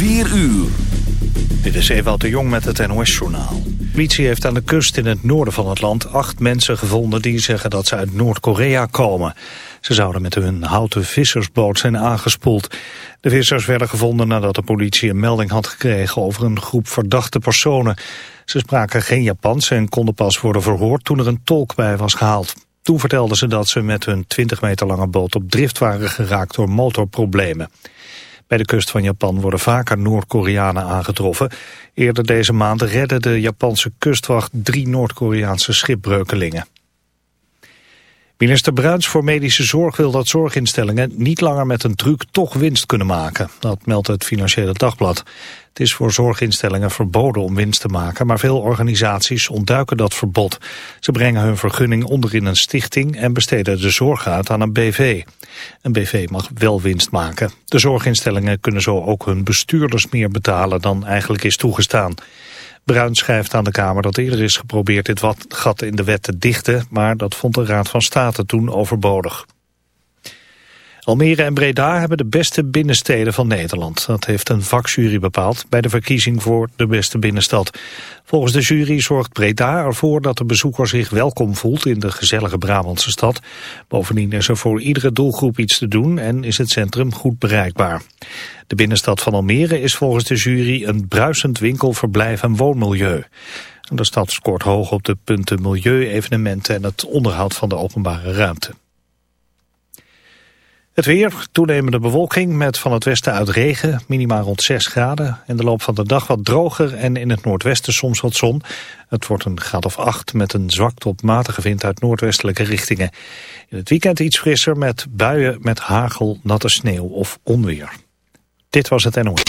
4 uur. Dit is Ewout de Jong met het NOS-journaal. De politie heeft aan de kust in het noorden van het land acht mensen gevonden... die zeggen dat ze uit Noord-Korea komen. Ze zouden met hun houten vissersboot zijn aangespoeld. De vissers werden gevonden nadat de politie een melding had gekregen... over een groep verdachte personen. Ze spraken geen Japans en konden pas worden verhoord... toen er een tolk bij was gehaald. Toen vertelden ze dat ze met hun 20 meter lange boot op drift waren geraakt door motorproblemen. Bij de kust van Japan worden vaker Noord-Koreanen aangetroffen. Eerder deze maand redde de Japanse kustwacht drie Noord-Koreaanse schipbreukelingen. Minister Bruins voor Medische Zorg wil dat zorginstellingen niet langer met een truc toch winst kunnen maken. Dat meldt het Financiële Dagblad. Het is voor zorginstellingen verboden om winst te maken, maar veel organisaties ontduiken dat verbod. Ze brengen hun vergunning onder in een stichting en besteden de zorg aan een BV. Een BV mag wel winst maken. De zorginstellingen kunnen zo ook hun bestuurders meer betalen dan eigenlijk is toegestaan. Bruin schrijft aan de Kamer dat eerder is geprobeerd dit wat gat in de wet te dichten, maar dat vond de Raad van State toen overbodig. Almere en Breda hebben de beste binnensteden van Nederland. Dat heeft een vakjury bepaald bij de verkiezing voor de beste binnenstad. Volgens de jury zorgt Breda ervoor dat de bezoeker zich welkom voelt in de gezellige Brabantse stad. Bovendien is er voor iedere doelgroep iets te doen en is het centrum goed bereikbaar. De binnenstad van Almere is volgens de jury een bruisend winkel, verblijf en woonmilieu. De stad scoort hoog op de punten milieu, evenementen en het onderhoud van de openbare ruimte. Het weer, toenemende bewolking met van het westen uit regen, minimaal rond 6 graden. In de loop van de dag wat droger en in het noordwesten soms wat zon. Het wordt een graad of 8 met een zwak tot matige wind uit noordwestelijke richtingen. In het weekend iets frisser met buien met hagel, natte sneeuw of onweer. Dit was het NOS.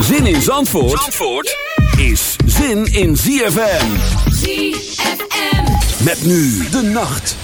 Zin in Zandvoort, Zandvoort is zin in ZFM. ZFM. Met nu de nacht.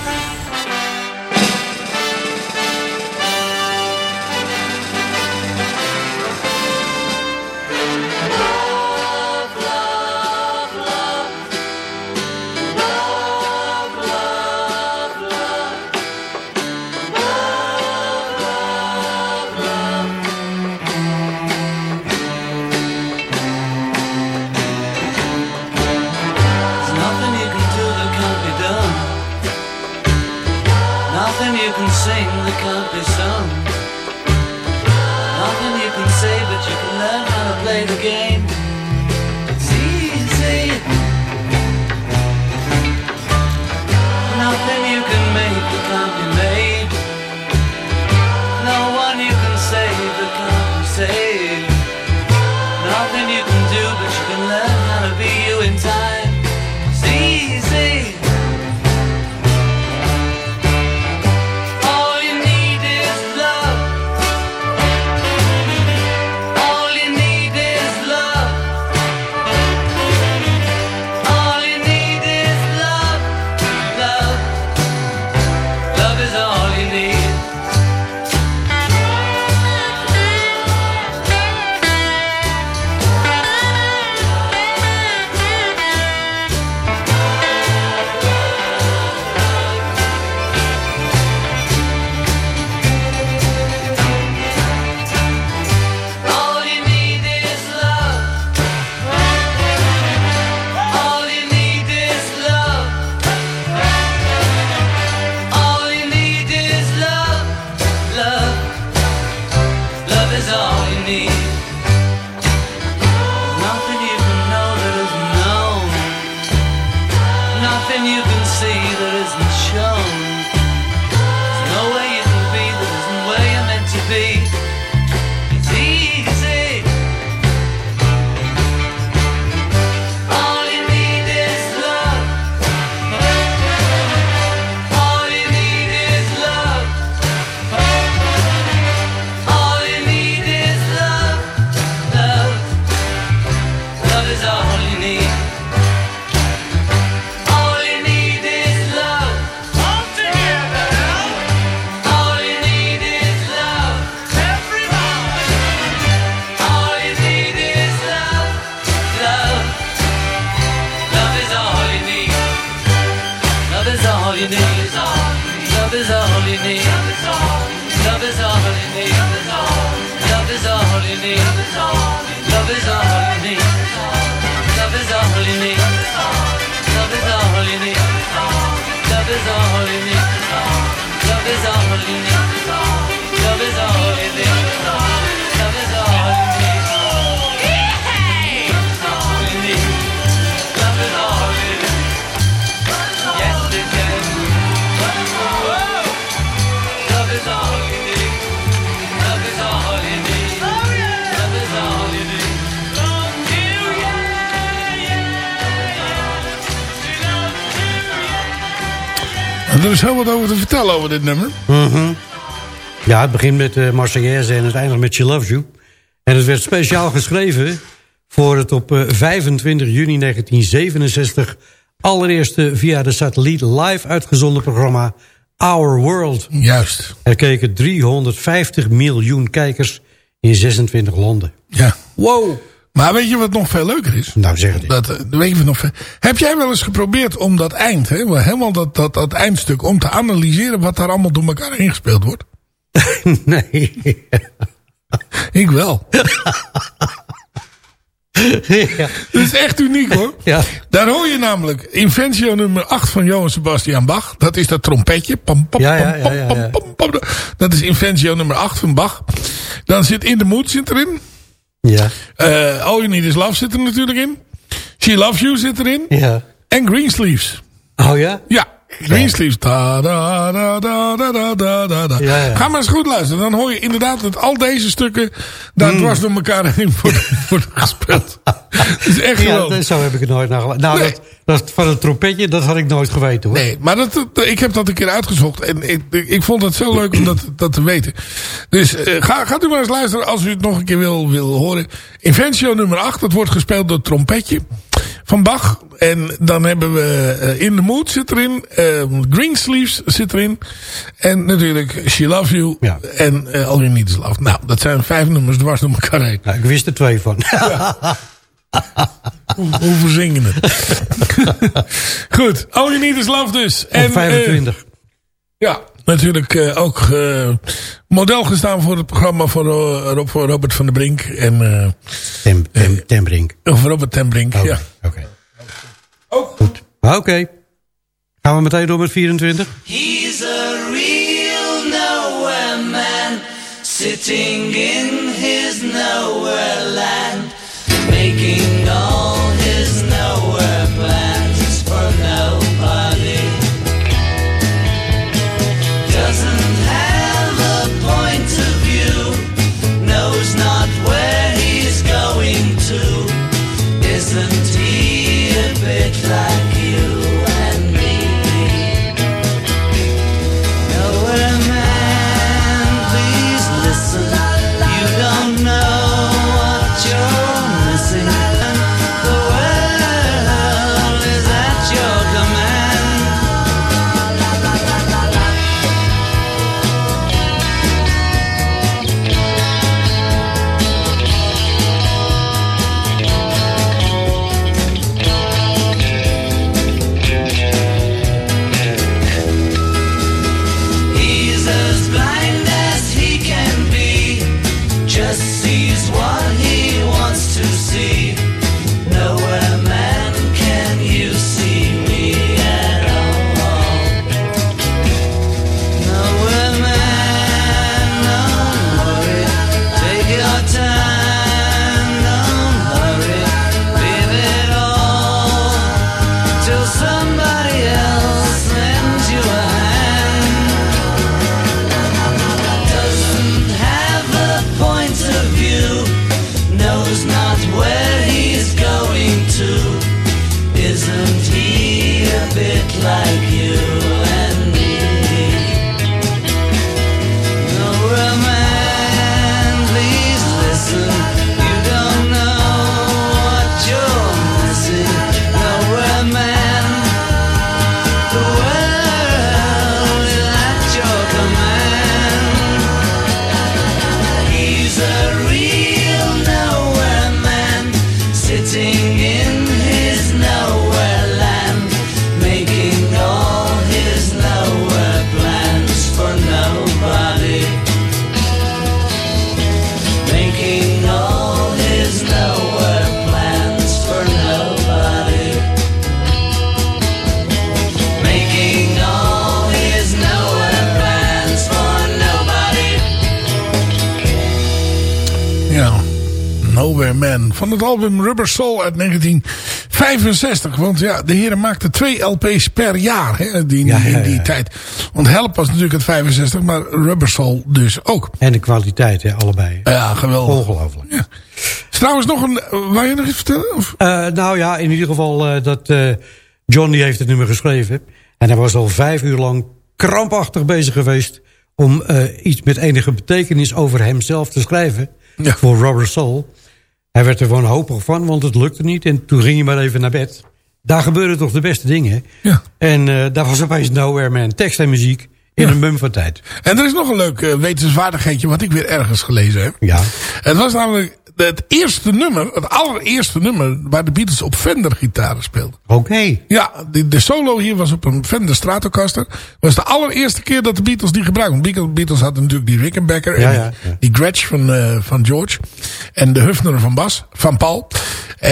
Er is heel wat over te vertellen over dit nummer. Mhm. Ja, het begint met uh, Marseillaise en het eindigt met She Loves You. En het werd speciaal geschreven voor het op 25 eh, juni 1967... allereerste via de satelliet live uitgezonden programma Our World. Juist. Er keken 350 miljoen kijkers in 26 landen. Ja. Wow. Maar weet je wat nog veel leuker is? Nou, zeg het. Dat, eh, weet je nog veel... Heb jij wel eens geprobeerd om dat eind, hè, helemaal dat, dat, dat eindstuk... om te analyseren wat daar allemaal door elkaar heen gespeeld wordt? nee. Ik wel. ja. Dat is echt uniek hoor. Ja. Daar hoor je namelijk Inventio nummer 8 van Johann Sebastian Bach. Dat is dat trompetje. Pam, pam, ja, ja, ja, Dat is Inventio nummer 8 van Bach. Dan zit In the Mood zit erin. Ja. Uh, All You Need Is Love zit er natuurlijk in. She Loves You zit erin. Ja. En Greensleeves. Oh ja? Ja. Greensleeves. Da, da, da, da, da, da, da, da. Ja, ja. Ga maar eens goed luisteren. Dan hoor je inderdaad dat al deze stukken daar mm. dwars door elkaar heen worden, worden gespeeld. dat is echt ja. Zo heb ik het nooit nagedacht. Nou, Nee. dat, dat van het trompetje, dat had ik nooit geweten hoor. Nee, maar dat, ik heb dat een keer uitgezocht. En ik, ik vond het zo leuk om dat, dat te weten. Dus eh, ga, gaat u maar eens luisteren als u het nog een keer wil, wil horen. Inventio nummer 8, dat wordt gespeeld door het trompetje van Bach. En dan hebben we eh, In the Mood zit erin. eh Greensleeves zit erin. En natuurlijk She Loves You. Ja. En eh, All You Need Is Love. Nou, dat zijn vijf nummers dwars door elkaar heen. Nou, ik wist er twee van. Hoe verzingen het? Goed, All You Need Is Love dus. En, eh, 25. Ja, natuurlijk eh, ook eh, model gestaan voor het programma eh, Rob- voor Robert van der Brink. En, eh, Tem, tem, Tembrink. of Robert ten Brink, Oké. ja. Oké. Ook Goed. Oké. Gaan we meteen door met 24? He's a real nowhere man, sitting in his nowhere land, het album Rubber Soul uit 1965. Want ja, de heren maakten twee LP's per jaar hè, die, Ja, in die ja. tijd. Want Help was natuurlijk het 65, maar Rubber Soul dus ook. En de kwaliteit, hè, allebei. Ja, geweldig. Ongelooflijk. Ja. Is trouwens nog een... Wou je nog iets vertellen? Of? Eh, nou ja, in ieder geval eh, dat eh, John die heeft het nummer geschreven. En hij was al vijf uur lang krampachtig bezig geweest... om eh, iets met enige betekenis over hemzelf te schrijven. Ja. Voor Robert Soul. Hij werd er wanhopig van, want het lukte niet. En toen ging hij maar even naar bed. Daar gebeurden toch de beste dingen. Ja. En eh, daar was opeens Nowhere Man. Tekst en muziek in Ja. een mum van tijd. En er is nog een leuk eh, wetenswaardigheidje wat ik weer ergens gelezen heb. Ja. Het was namelijk het eerste nummer, het allereerste nummer... waar de Beatles op Fender gitaren speelden. Oké. Ja, de, de solo hier was op een Fender Stratocaster. Was de allereerste keer dat de Beatles die gebruikten. Want Beatles, hadden natuurlijk die Rickenbacker Ja, en ja, ja. die Gretsch van, eh, van George. En de Hufner van Bas, van Paul. Eh,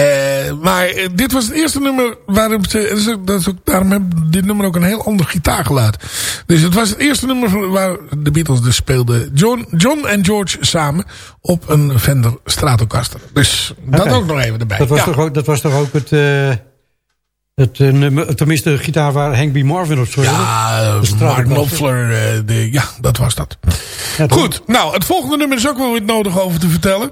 maar eh, dit was het eerste nummer waarop ze... Dat is ook, daarom heeft dit nummer ook een heel ander gitaargeluid. Dus het was het eerste nummer waar de Beatles dus speelden. John, John en George samen op een Fender Stratocaster. Dus dat ook nog even erbij. Dat was, Ja. toch ook, dat was toch ook het... het eh, nummer, tenminste, de gitaar waar Hank B. Marvin op speelde. Ja, eh. Mark Knopfler, eh, de, ja, dat was dat. Ja? Goed, nou, het volgende nummer is ook wel weer nodig over te vertellen.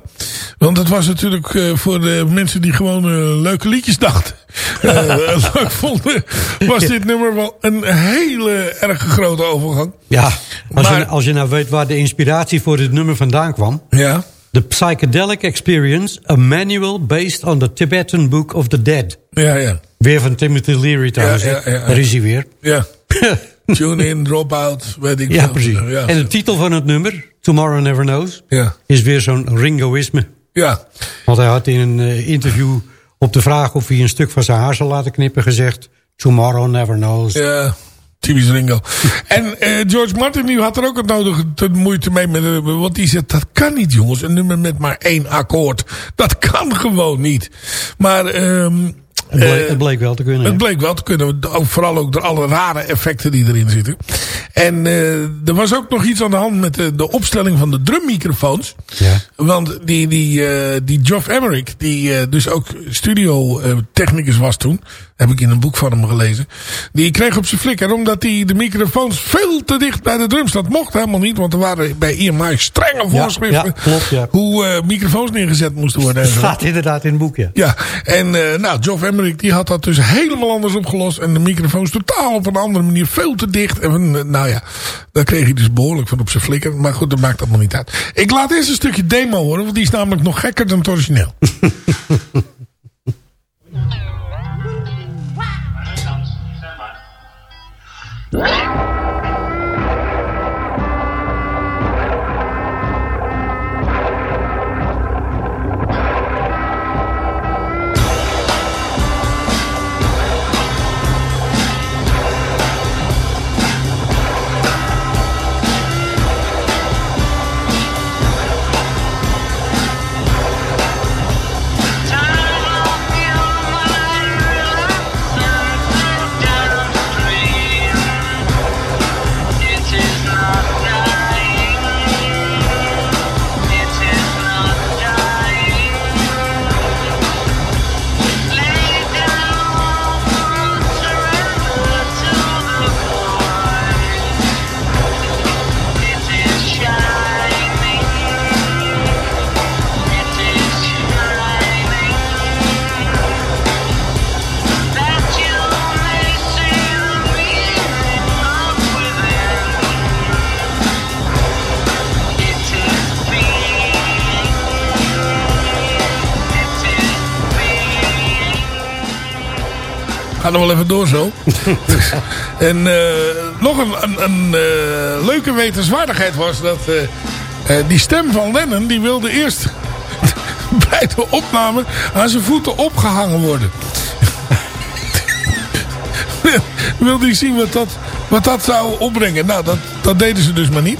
Want het was natuurlijk voor de mensen die gewoon leuke liedjes dachten. leuk vonden, was dit nummer wel een hele erg grote overgang. Ja, als, Maar- je, als je nou weet waar de inspiratie voor dit nummer vandaan kwam. Ja, The Psychedelic Experience, a manual based on the Tibetan Book of the Dead. ja, ja. Weer van Timothy Leary trouwens. Ja, hè? ja, ja, ja. Daar is hij weer. ja. Tune in, drop out, weet ik ja, precies. En de titel van het nummer, Tomorrow Never Knows, ja, is weer zo'n Ringoïsme. ja. Want hij had in een eh, interview op de vraag of hij een stuk van zijn haar zou laten knippen gezegd... Tomorrow Never Knows. Ja, typisch Ringo. en eh, George Martin die had er ook het nodige te moeite mee. Met, eh, want die zegt, dat kan niet jongens. Een nummer met maar één akkoord. Dat kan gewoon niet. Maar... ehm Het bleek, eh, het bleek wel te kunnen. het bleek wel te kunnen. Ook, vooral ook door alle rare effecten die erin zitten. En eh, er was ook nog iets aan de hand met de, de opstelling van de drummicrofoons. Ja. Want die, die, eh, die Geoff Emerick, die dus ook studio technicus was toen. Heb ik in een boek van hem gelezen. Die kreeg op zijn flikker omdat hij de microfoons veel te dicht bij de drums. Dat mocht helemaal niet. Want er waren bij EMI strenge voorschriften. ja, klopt, ja. Hoe eh, microfoons neergezet moesten worden. en zo. Staat inderdaad in het boek, ja. Ja, en eh nou, Geoff Emerick die had dat dus helemaal anders opgelost. En de microfoons totaal op een andere manier veel te dicht. En eh, nou ja, daar kreeg hij dus behoorlijk van op zijn flikker. Maar goed, dat maakt allemaal niet uit. Ik laat eerst een stukje demo horen, want die is namelijk nog gekker dan het origineel. nog wel even door zo. en eh, nog een, een, een eh, leuke wetenswaardigheid was dat eh, die stem van Lennon die wilde eerst bij de opname aan zijn voeten opgehangen worden. wilde hij zien wat dat, wat dat zou opbrengen. Nou, dat, dat deden ze dus maar niet.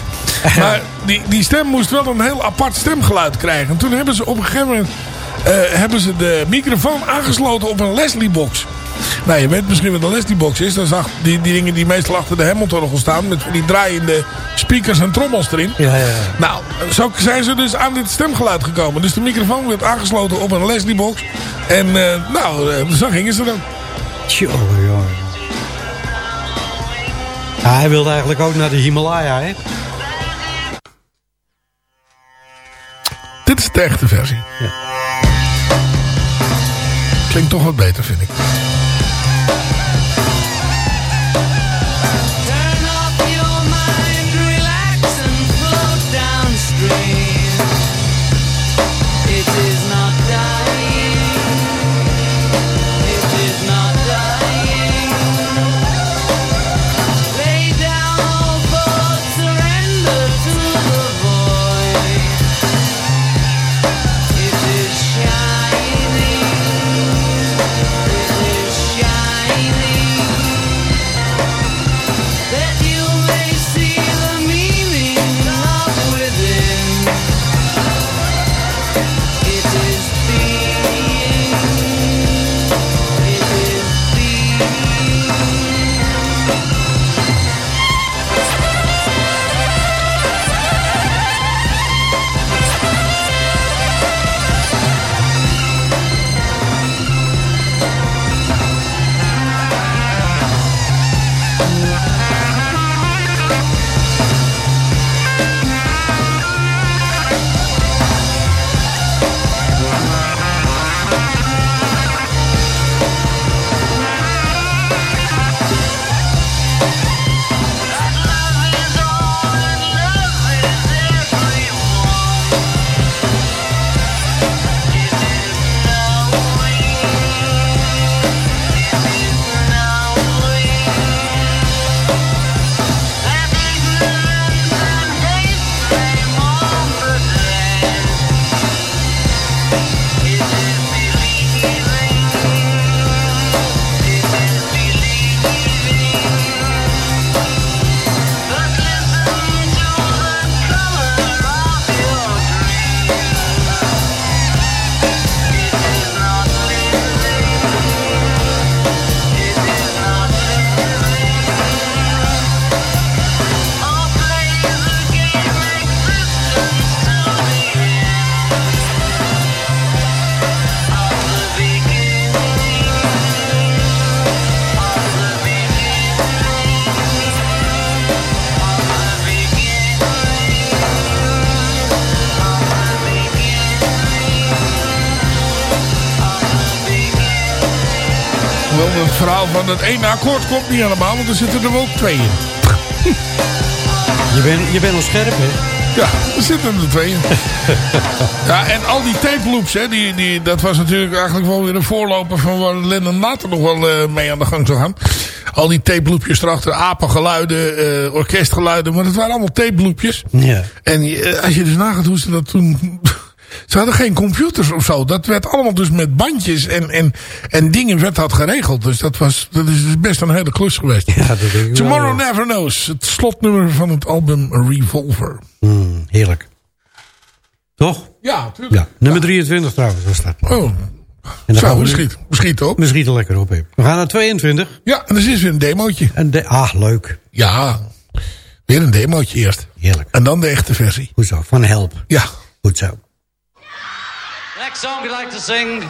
Maar die, die stem moest wel een heel apart stemgeluid krijgen. En toen hebben ze op een gegeven moment hebben ze de microfoon aangesloten op een Leslie box. Nou, je weet misschien wat een Leslie-box is. Dat is ach- die, die dingen die meestal achter de Hamilton staan. Met die draaiende speakers en trommels erin. Ja, ja, ja. Nou, zo zijn ze dus aan dit stemgeluid gekomen. Dus de microfoon werd aangesloten op een Leslie-box. En eh, nou, eh, zo gingen ze dan. Tjonge, jongen. Ja, hij wilde eigenlijk ook naar de Himalaya, hè? Dit is de echte versie. Ja. Klinkt toch wat beter, vind ik. Van het ene akkoord komt niet helemaal, want er zitten er wel twee in. Je bent je bent al scherp, hè? Ja, er zitten er twee in. ja, en al die tape loops, hè, die, die, dat was natuurlijk eigenlijk wel weer een voorloper van waar Lennon later nog wel eh, mee aan de gang zou gaan. Al die tape loopjes erachter, apengeluiden, eh, orkestgeluiden, maar dat waren allemaal tape loopjes. Ja. En eh, als je dus nagaat hoe ze dat toen... Ze hadden geen computers of zo. Dat werd allemaal dus met bandjes en, en, en dingen werd dat geregeld. Dus dat, was, dat is dus best een hele klus geweest. Ja, dat denk ik wel, Tomorrow ja. Never Knows. Het slotnummer van het album Revolver. Mm, heerlijk. Toch? Ja, tuurlijk. Ja. Nummer 23 trouwens was dat. Oh, En dan zo, gaan we schieten. We schieten op. We schieten lekker op. We gaan naar 22. Ja, en er is weer een demootje. En de, ah, leuk. Ja, weer een demootje eerst. Heerlijk. En dan de echte versie. Goed zo. Van Help. Ja. Goed zo. Song we'd like to sing.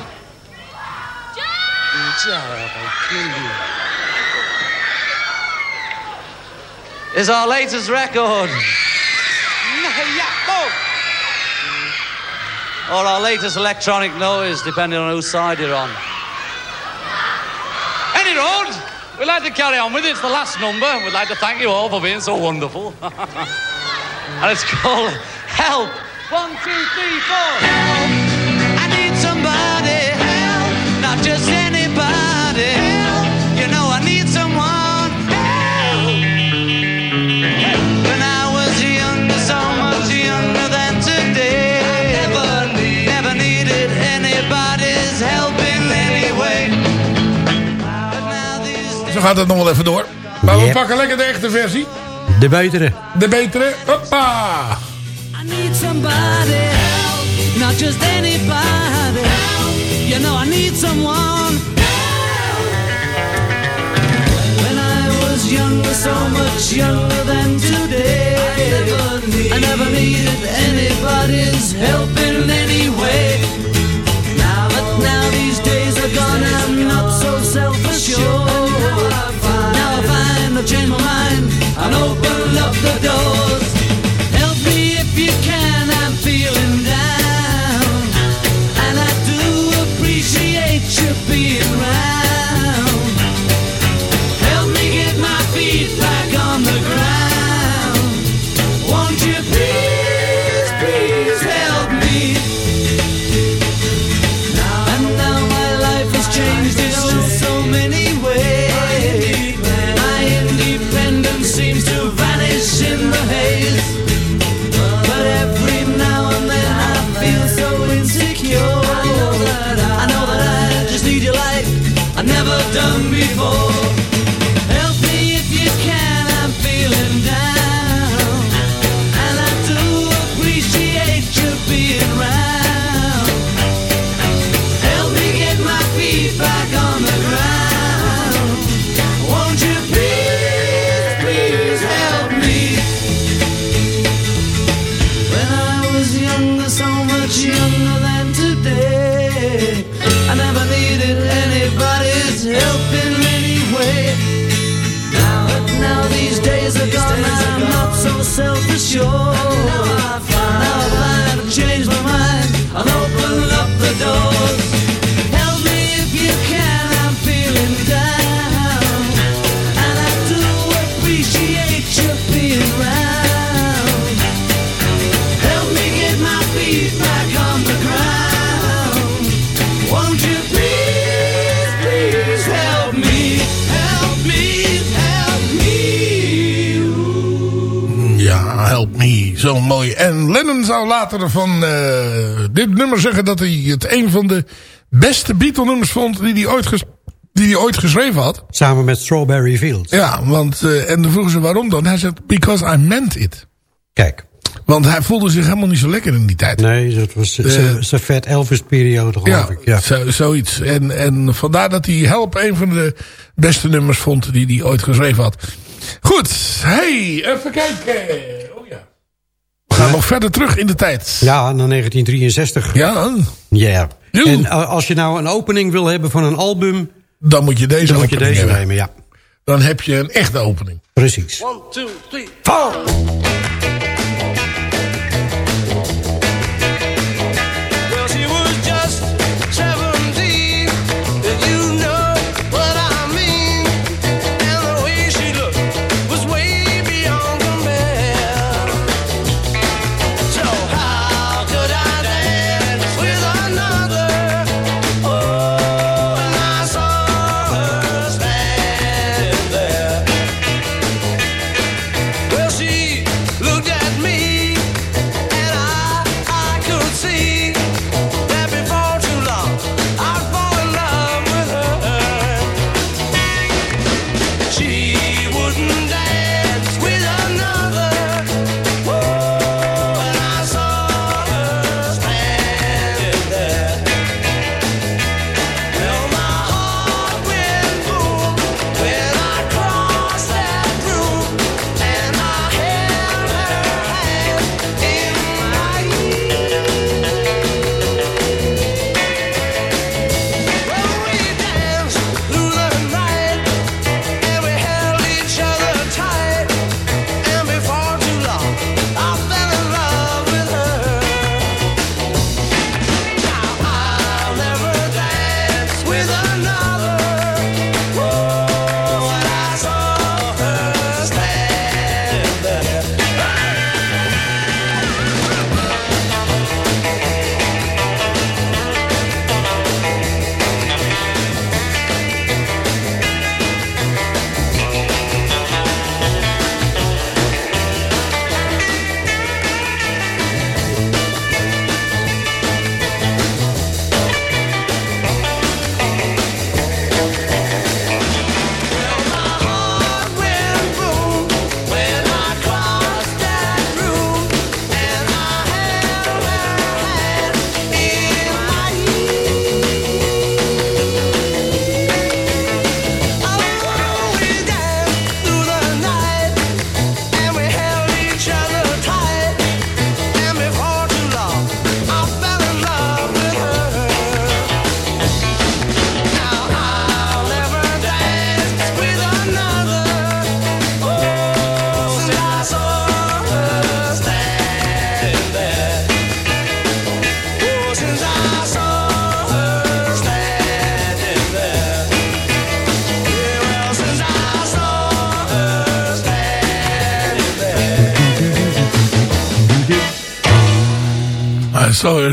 Is our latest record. Or our latest electronic noise, depending on whose side you're on. Any road, we'd like to carry on with it. It's the last number. We'd like to thank you all for being so wonderful. and it's called Help. One, two, three, four. Help! gaat het nog wel even door. Maar yep. we pakken lekker de echte versie. De betere. De betere. Hoppa! I need somebody help. Not just anybody help. You know I need someone help. When I was younger, so much younger than today. I never, I never needed anybody's help in any way. And opened up the doors. Help me if you can, Zo mooi. En Lennon zou later van eh, dit nummer zeggen dat hij het een van de beste Beatle-nummers vond die hij ooit, ges- die hij ooit geschreven had. Samen met Strawberry Fields. Ja, want, eh, en dan vroegen ze waarom dan. Hij zei, because I meant it. Kijk. Want hij voelde zich helemaal niet zo lekker in die tijd. Nee, dat was Eh, zijn vet Elvis-periode, geloof ja, ik. Ja. Zo, zoiets. En, en vandaar dat hij Help een van de beste nummers vond die hij ooit geschreven had. Goed, hey, even kijken. Gaan nog verder terug in de tijd. ja, naar 1963. Ja, Ja. En eh, als je nou een opening wil hebben van een album... dan moet je deze dan moet je deze nemen, ja. Dan heb je een echte opening. Precies. One, two, three. Well,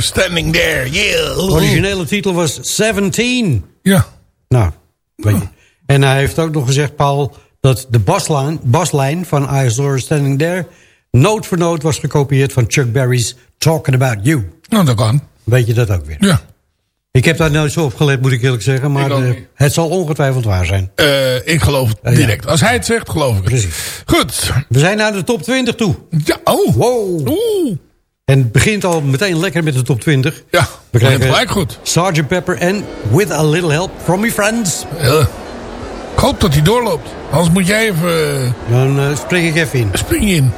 Standing there. Yeah. De originele titel was 17. Ja. Nou, weet je. En hij heeft ook nog gezegd, Paul... dat de baslijn, baslijn van I Saw Standing There... noot voor noot was gekopieerd van Chuck Berry's Talking About You. Nou, dat kan. Weet je dat ook weer? Ja. Ik heb daar nooit zo op gelet, moet ik eerlijk zeggen. Maar eh, het zal ongetwijfeld waar zijn. Eh, ik geloof het ja. direct. Als hij het zegt, geloof ik het. Precies. Goed. We zijn naar de top 20 toe. Ja, oh. Wow. Oeh. En het begint al meteen lekker met de top 20. Ja, We krijgen gelijk goed. Sgt. Pepper en With a Little Help from My Friends. Ja. Ik hoop dat hij doorloopt. Anders moet jij even... Dan eh, spring ik even in. spring in.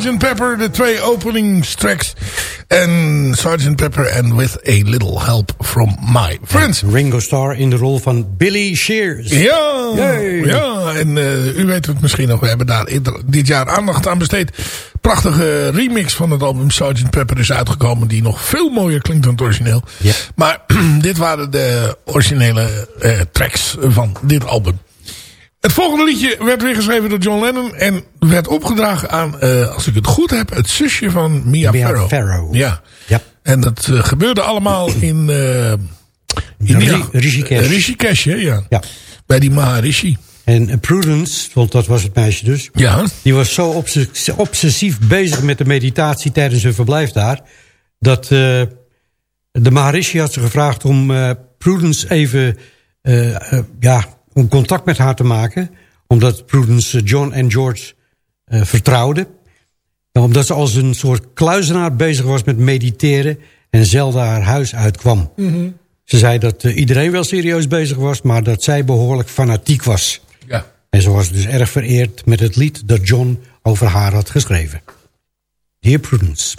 Sgt. Pepper. De twee openingstracks. En Sgt. Pepper and With a Little Help from My Friends. Ringo Starr in de rol van Billy Shears. Ja, Yay. ja. en eh, u weet het misschien nog. We hebben daar dit jaar aandacht aan besteed. Prachtige remix van het album Sgt. Pepper is uitgekomen. Die nog veel mooier klinkt dan het origineel. Ja. Maar dit waren de originele eh, tracks van dit album. Het volgende liedje werd weer geschreven door John Lennon. En werd opgedragen aan, eh, als ik het goed heb, het zusje van Mia, Mia Farrow. Farrow. Ja. Ja. En dat eh, gebeurde allemaal in... Ri- Rishikesh. Rishikesh, hè, ja. Ja. Bij die Maharishi. En Prudence, want dat was het meisje dus... Ja. die was zo obses- obsessief bezig met de meditatie tijdens hun verblijf daar... dat de Maharishi had ze gevraagd om eh, Prudence even... ja, om contact met haar te maken. Omdat Prudence eh, John en George eh, vertrouwde. Omdat ze als een soort kluizenaar bezig was met mediteren... en zelden haar huis uitkwam. Ze zei dat eh, iedereen wel serieus bezig was... maar dat zij behoorlijk fanatiek was. Ja. En ze was dus erg vereerd met het lied dat John over haar had geschreven. Dear Prudence.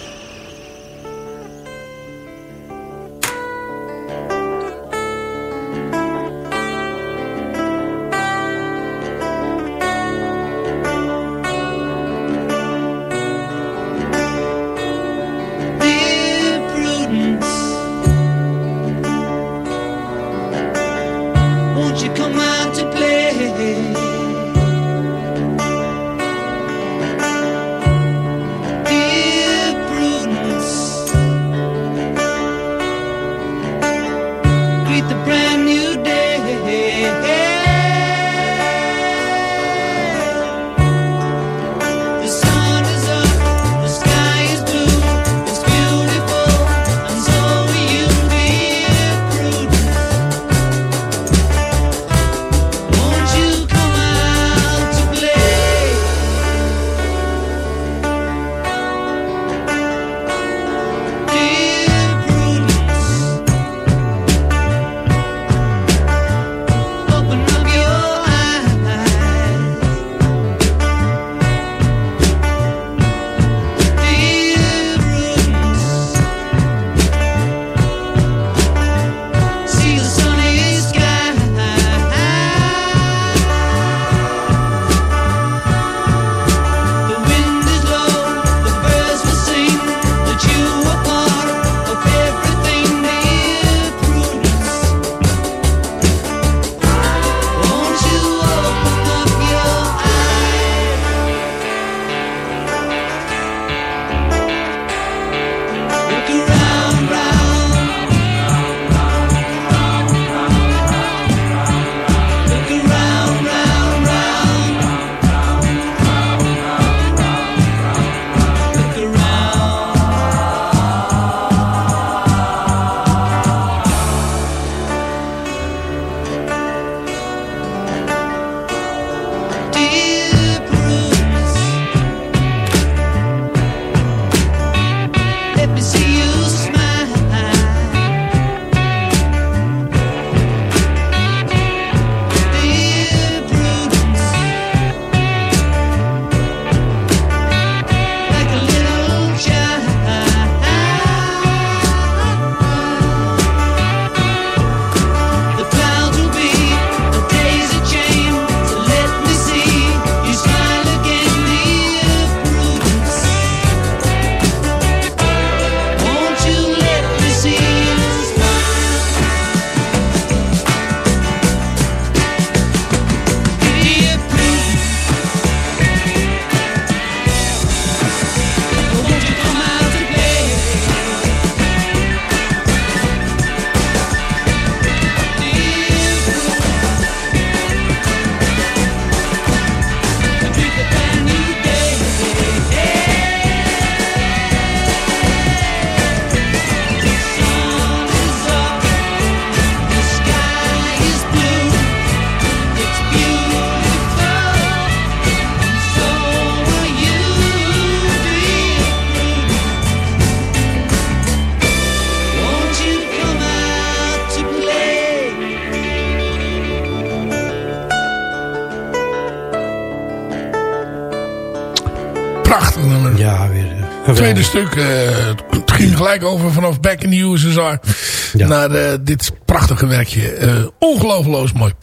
Geweldig. Tweede stuk. eh, het ging gelijk over vanaf Back in the USSR Ja. naar eh, dit prachtige werkje. Eh ongelooflijk mooi.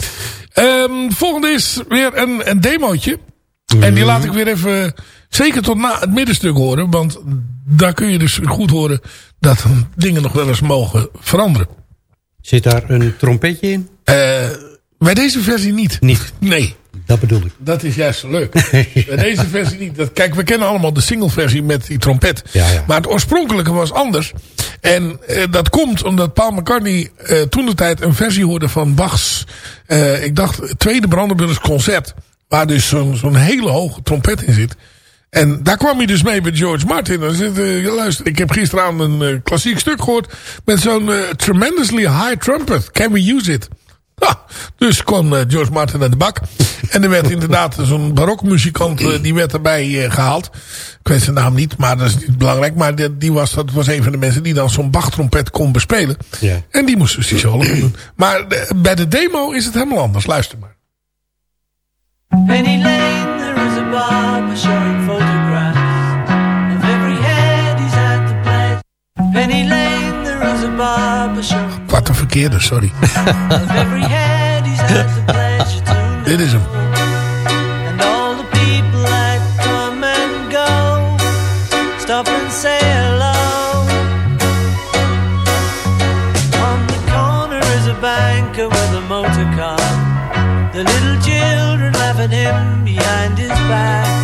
Ehm, volgende is weer een, een demootje. En die laat ik weer even zeker tot na het middenstuk horen. Want daar kun je dus goed horen dat dingen nog wel eens mogen veranderen. Zit daar een trompetje in? Bij deze versie niet. Niet. Nee. Dat bedoel ik. Dat is juist zo leuk. Bij deze versie niet. Dat, kijk, we kennen allemaal de single versie met die trompet. Ja, ja. Maar het oorspronkelijke was anders. En eh, dat komt omdat Paul McCartney eh, toen de tijd een versie hoorde van Bach's... eh, ik dacht, tweede Brandenburgs concert. Waar dus zo'n zo'n hele hoge trompet in zit. En daar kwam hij dus mee met George Martin. Dan zit, luister, ik heb gisteravond een klassiek stuk gehoord. Met zo'n tremendously high trumpet. Can we use it? Ja, dus kwam eh, George Martin aan de bak. En er werd inderdaad zo'n barokmuzikant, eh, die werd erbij eh, gehaald. Ik weet zijn naam niet, maar dat is niet belangrijk. Maar die, die was, dat was een van de mensen die dan zo'n Bach-trompet kon bespelen. Ja. En die moest dus die solo doen. Maar bij de demo is het helemaal anders. Luister maar. Penny Lane, there is a barber showing photographs of every head he's had to pledge. Penny Lane, Wat een verkeerde, sorry. Dit is hem. And all the people that come and go stop and say hello. On the corner is a banker with a motor car. The little children laugh at him behind his back.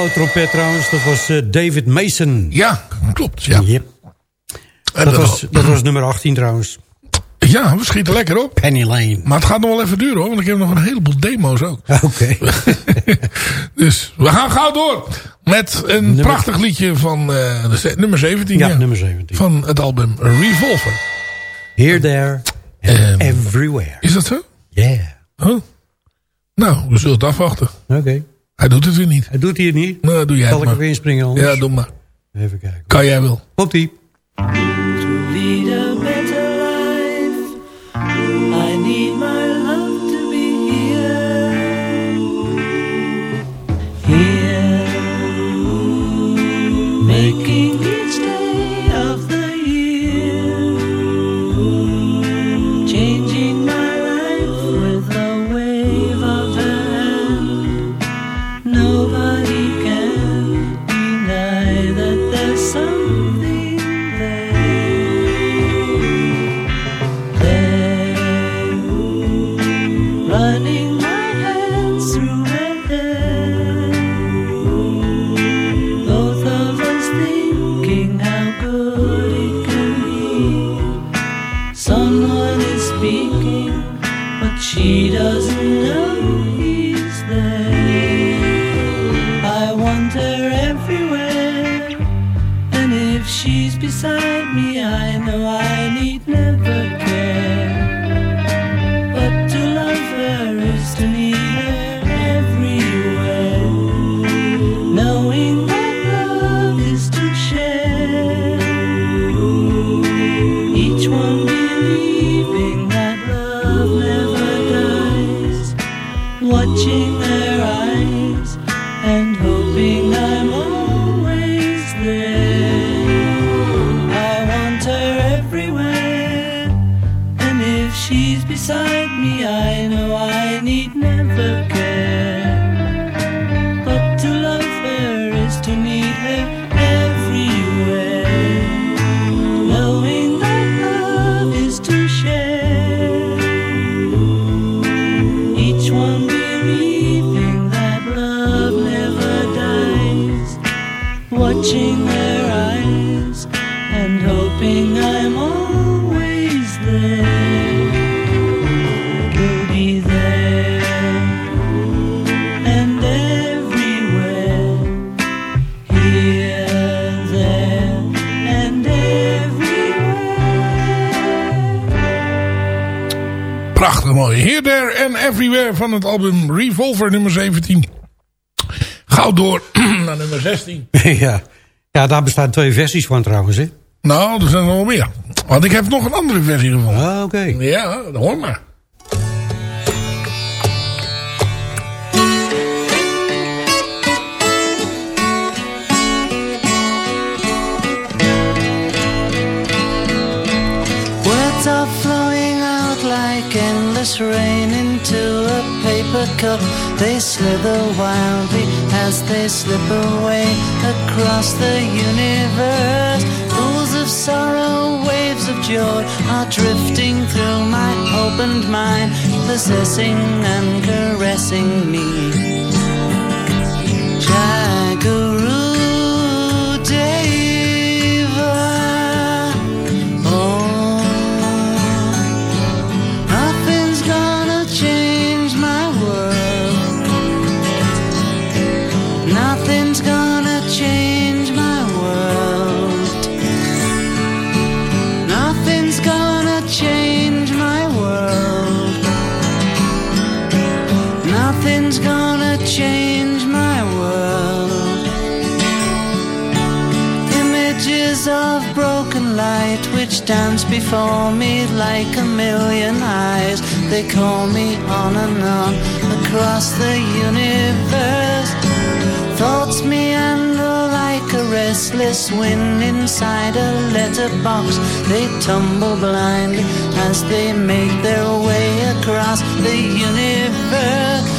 Die piccolo-trompet trouwens, dat was eh, David Mason. Ja, klopt. Ja, Yep. Dat, dat- was, dat was nummer 18 trouwens. ja we schieten lekker op. Penny Lane. Maar het gaat nog wel even duren hoor, want ik heb nog een heleboel demo's ook. Oké. dus we gaan gauw door met een Nummer- prachtig liedje van eh, nummer 17. Ja, nummer 17. Van het album Revolver. Here, there, and Ehm. everywhere. Is dat zo? Yeah. Oh. Nou, we zullen het afwachten. Oké. Hij doet het weer niet. Hij doet hij het niet? Nou, doe jij Zal het ik er maar. weer inspringen anders? Ja, doe maar. Even kijken. Kan jij wel. Komt-ie. She's beside me, I know I need het album Revolver nummer 17. Gauw door naar nummer 16. ja. ja, daar bestaan twee versies van trouwens, hè? Nou, er zijn er nog meer. Want ik heb nog een andere versie gevonden. Ah, oké. Ja, hoor maar. Words are flowing out like endless rain into a paper cup. They slither wildly as they slip away across the universe. Pools of sorrow, waves of joy are drifting through my opened mind, possessing and caressing me. Dance before me like a million eyes. They call me on and on across the universe. Thoughts meander like a restless wind inside a letterbox. They tumble blindly as they make their way across the universe.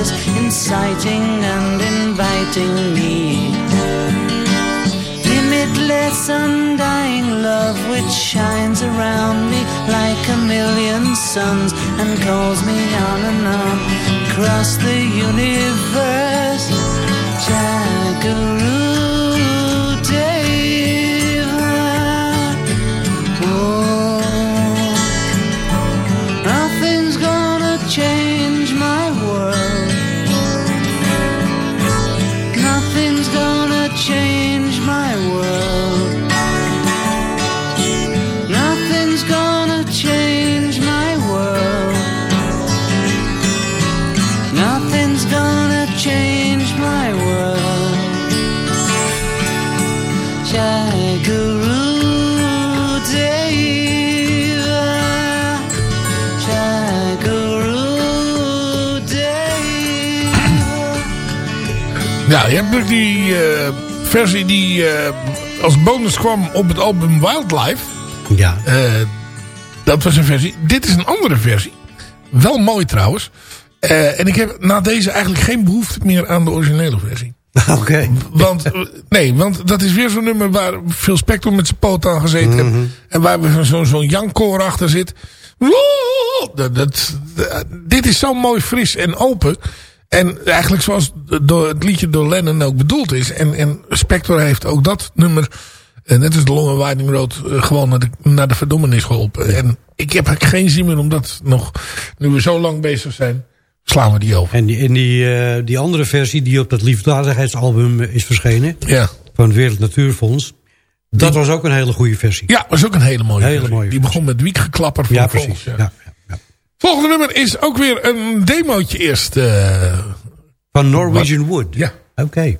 Ears, inciting and inviting me limitless, undying love which shines around me like a million suns and calls me on and on across the universe. Jagaru Ja, je hebt natuurlijk die eh, versie die eh, als bonus kwam op het album Wildlife. Ja. Eh, dat was een versie. Dit is een andere versie. Wel mooi trouwens. En ik heb na deze eigenlijk geen behoefte meer aan de originele versie. Oké. Want, nee, want dat is weer zo'n nummer waar Phil Spector met zijn poot aan gezeten heeft. En waar zo'n zo'n jankkoor achter zit. Dat, dat, dat- dit is zo mooi fris en open. En eigenlijk zoals door het liedje door Lennon ook bedoeld is. En, en Spector heeft ook dat nummer, eh, net als de Long and Winding Road, eh, gewoon naar de, naar de verdommenis geholpen. En ik heb eigenlijk geen zin meer om dat nog, nu we zo lang bezig zijn, slaan we die over. En die, en die, eh, die andere versie die op dat liefdadigheidsalbum is verschenen... Ja. van het Wereld Natuurfonds... dat was ook een hele goede versie. Ja, was ook een hele mooie. Hele versie. mooie Die begon met wiekgeklapper van Ja, Volks, precies. Ja. Ja, ja. Volgende nummer is ook weer een demootje eerst. eh, Van Norwegian Wood. ja. Oké.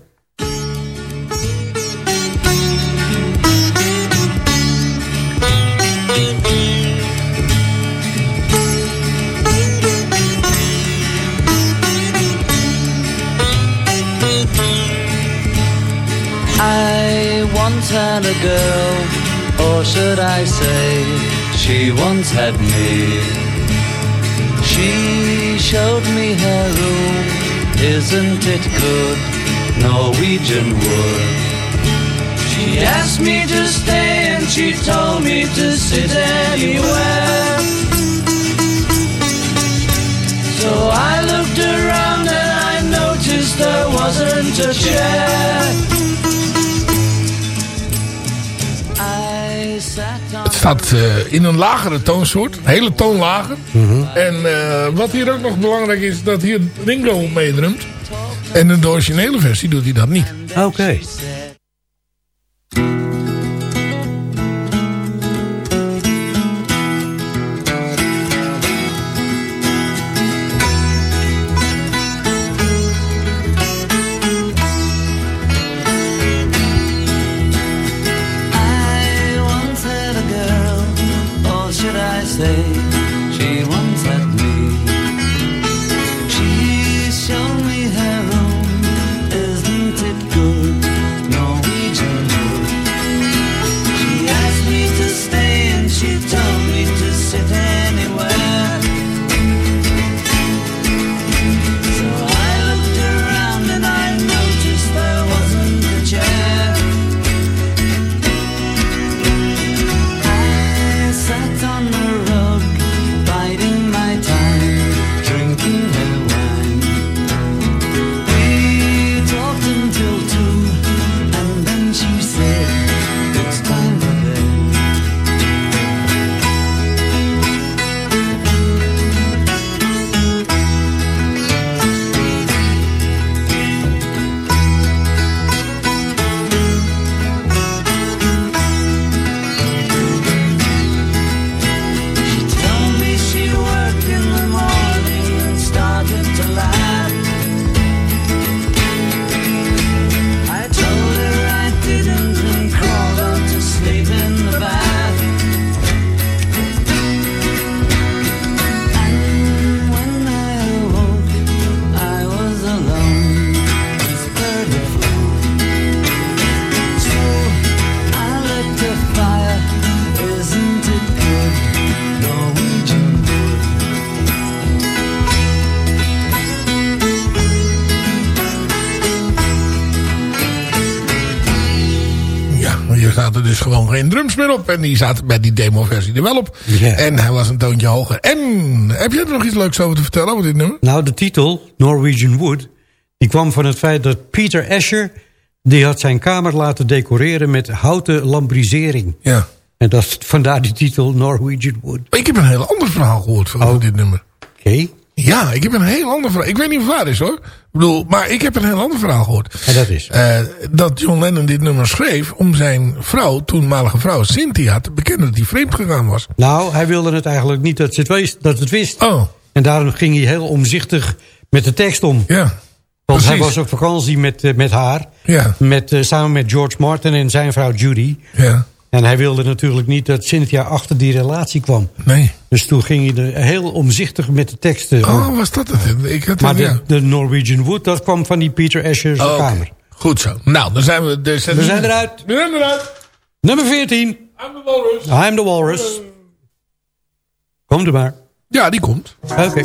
I once had a girl, or should I say, she once had me. She showed me her room, isn't it good? Norwegian wood. She asked me to stay and she told me to sit anywhere. So I looked around and I noticed there wasn't a chair. Staat eh, in een lagere toonsoort. Een hele toon lager. En eh, wat hier ook nog belangrijk is, dat hier Ringo meedrumt. En in de originele versie doet hij dat niet. Oké. Meer op. En die zaten bij die demo-versie er wel op. En hij was een toontje hoger. En heb jij er nog iets leuks over te vertellen over dit nummer? Nou, de titel, Norwegian Wood... die kwam van het feit dat Peter Asher... die had zijn kamer laten decoreren met houten lambrisering. Ja. En dat is vandaar die titel Norwegian Wood. Ik heb een heel ander verhaal gehoord van over dit nummer. Oké, Ja, ik heb een heel ander verhaal. Ik weet niet of het waar is hoor. Ik bedoel, maar ik heb een heel ander verhaal gehoord. en dat is... Eh, dat John Lennon dit nummer schreef om zijn vrouw, toenmalige vrouw Cynthia, te bekennen dat hij vreemd gegaan was. Nou, hij wilde het eigenlijk niet dat, ze het wist, dat het wist. Oh, En daarom ging hij heel omzichtig met de tekst om. ja. Want hij was op vakantie met, eh, met haar. Ja, Met, eh, samen met George Martin en zijn vrouw Judy. ja. En hij wilde natuurlijk niet dat Cynthia achter die relatie kwam. Nee. Dus toen ging hij er heel omzichtig met de teksten. Oh, was dat het? Ik had maar het, ja. de, de Norwegian Wood, dat kwam van die Peter Asher's Oh, kamer. Goed zo. Nou, dan zijn we... Dus, We zijn eruit. We zijn eruit. Nummer 14. I'm the walrus. I'm the Walrus. Komt er maar. Ja, die komt. Oké.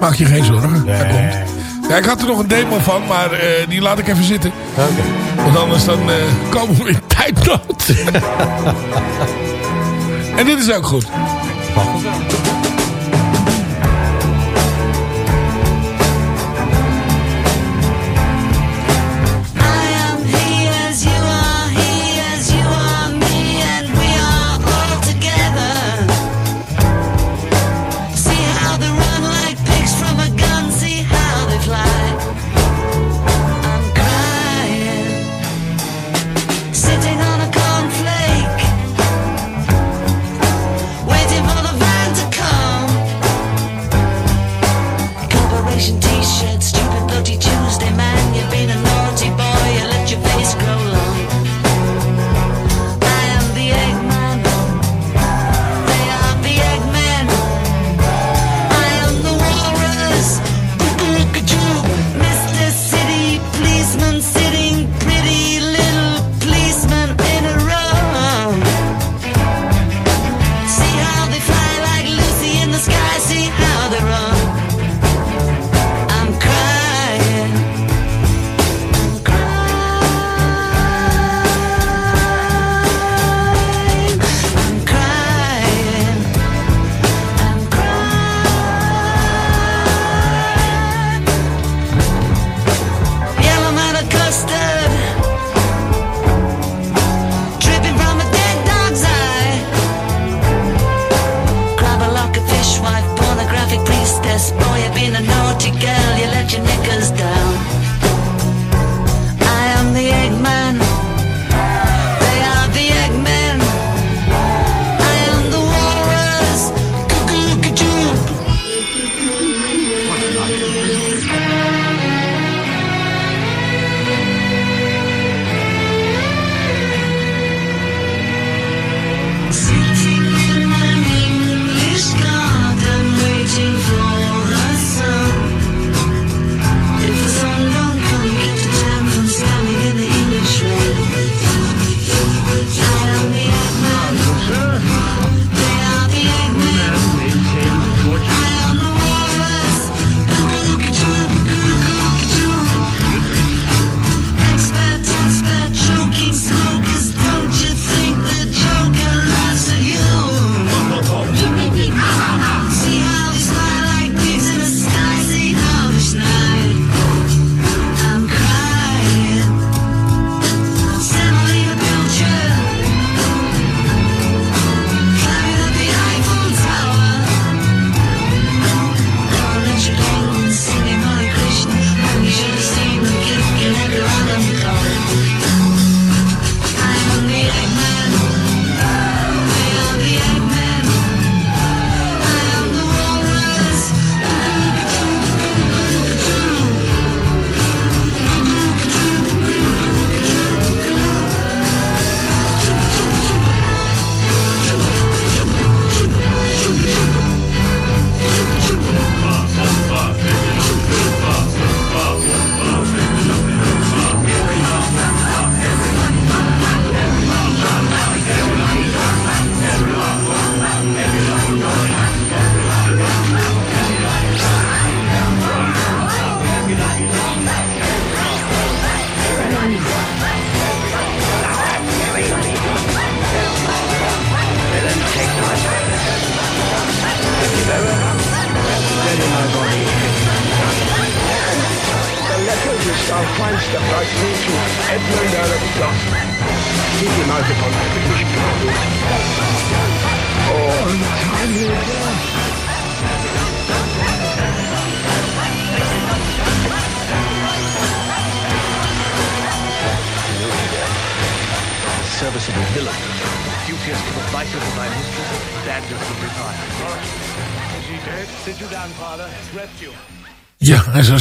Maak je geen zorgen. Hij komt. Ja, ik had er nog een demo van, maar eh, die laat ik even zitten. Oké. Want anders dan eh, komen we in tijdnood. en dit is ook goed.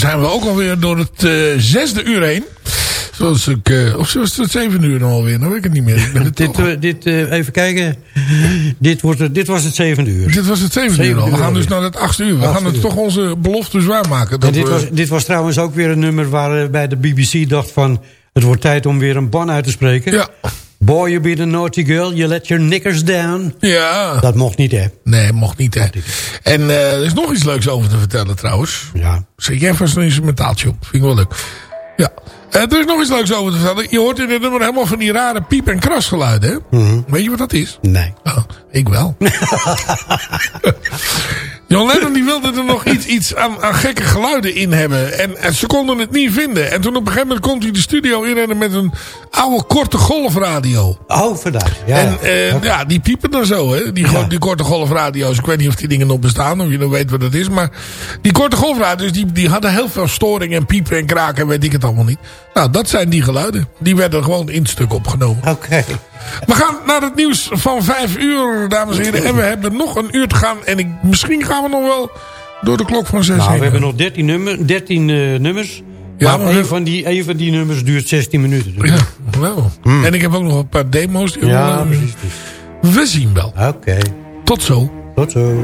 Zijn we ook alweer door het eh, zesde uur heen. Zoals ik, eh, of zoals het zeven uur alweer, dan weet ik het niet meer. Ik ben Dit, eh, dit even kijken. dit, wordt, dit was het zevende uur. dit was het zevende uur al. We gaan dus naar het achtste uur. We Achtste gaan het uur. toch onze beloftes waarmaken. En Dat dit, we- was, dit was trouwens ook weer een nummer waarbij de BBC dacht van... het wordt tijd om weer een ban uit te spreken. Ja. Boy, you be the naughty girl, you let your knickers down. Ja. Dat mocht niet, hè? Nee, mocht niet, hè. En eh, er is nog iets leuks over te vertellen, trouwens. Ja. Zet jij vast een instrumentaaltje op. Vind ik wel leuk. Ja. Eh, er is nog iets leuks over te vertellen. Je hoort in dit nummer helemaal van die rare piep- en krasgeluiden, hè? Mhm. Weet je wat dat is? Nee. Oh, ik wel. John Lennon die wilde er nog iets, iets aan, aan gekke geluiden in hebben. En, en ze konden het niet vinden. En toen op een gegeven moment komt hij de studio inrennen met een oude korte golfradio. Oh, vandaag. Ja, en ja. eh, ja, die piepen dan zo, hè? Die, die korte golfradio's. Ik weet niet of die dingen nog bestaan, of je nog weet wat dat is. Maar die korte golfradio's, die, die hadden heel veel storing en piepen en kraken en weet ik het allemaal niet. Nou, dat zijn die geluiden. Die werden gewoon in stuk opgenomen. Oké. We gaan naar het nieuws van vijf uur, dames en heren. En we hebben nog een uur te gaan. En ik, misschien gaan we nog wel door de klok van zes Nou, heen. we hebben nog 13, nummer, 13 eh, nummers. Ja, maar maar een, van die, een van die nummers duurt 16 minuten. Dus- Ja, wel. En ik heb ook nog een paar demo's. Die Ja, precies. We zien wel. Oké. Tot zo. Tot zo.